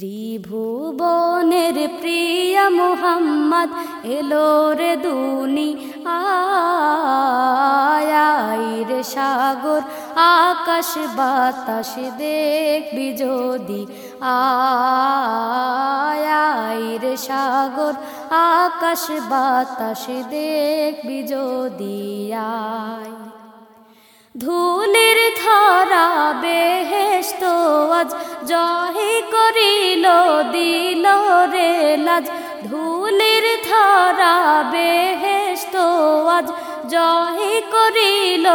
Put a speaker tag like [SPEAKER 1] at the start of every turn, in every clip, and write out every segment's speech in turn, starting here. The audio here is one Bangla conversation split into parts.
[SPEAKER 1] ত্রিভুবনের প্রিয় মোহাম্মদ এলো রে দুনি আয়ের সাগর, আকাশ বাতাস দেখবি যদি। আয়ের সাগর, আকাশ বাতাস দেখবি যদি। আয়। ধুলির ধরা বেহেস্ত আজ জহি দিল রে লাজ, ধুলির ধরা বেহেস্ত আজ। জহি করিল,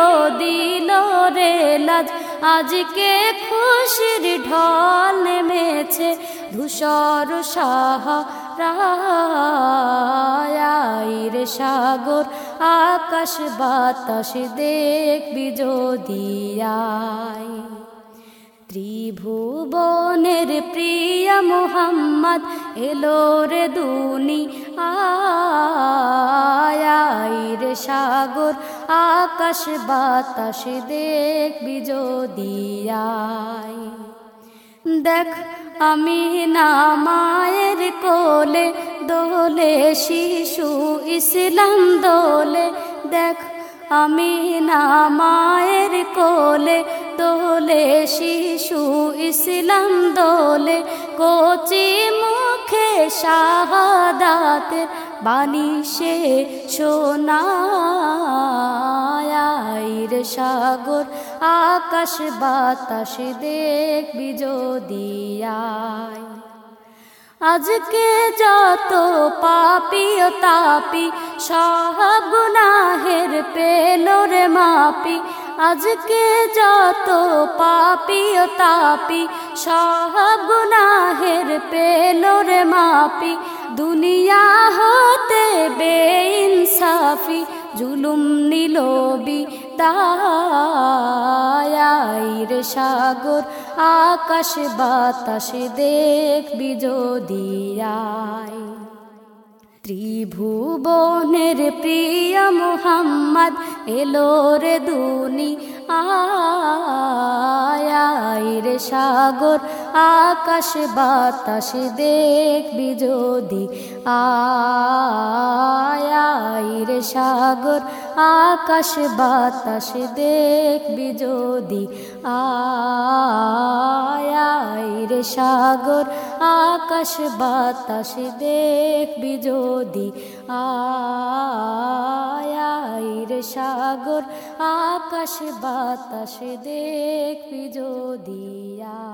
[SPEAKER 1] দিল রে লাজ, আজকে খুশির ঢল নেমেছে। ধূসর সাহা রায়ের সাগর, আকাশ বাতাস দেখবি যদি আয় ত্রিভুবনের প্রিয় মোহাম্মদ এলো রে দুনি আয়ের সাগর, আকাশ, বাতাস, দেখবি যদি দেখ, আমি না মায়ের কোলে, দোলে শিশু ইসলাম দোলে। দেখ, আমি না মায়ের কোলে, দোলে শিশু ইসলাম দোলে কোচি মুখে শাহাদাতের বাণী সে সোনায়ের সাগর, আকাশ বাতাস দেখবি যদি আয়। আজকে যত ও তাপি, সব গুনাহের পেল মাপি। আজকে যত পাপি তাপি, সব গুনাহের পেল মাপি। দুনিয়া হতে বেইনসাফি, জুলুম নিলবি দায়ের সাগর, আকাশ বাতাস দেখবি যদি আয় ত্রিভুবনের প্রিয় মোহাম্মদ এলো রে দুনি আয়ের সাগর, আকাশ, বাতাস, দেখবি যদি। আয়ের সাগর, আকাশ, বাতাস, দেখবি যদি। আয়ের সাগর আকাশ বাতাস দেখবি যদি আয়ের সাগর আকাশ বাতাস দেখবি যদি আ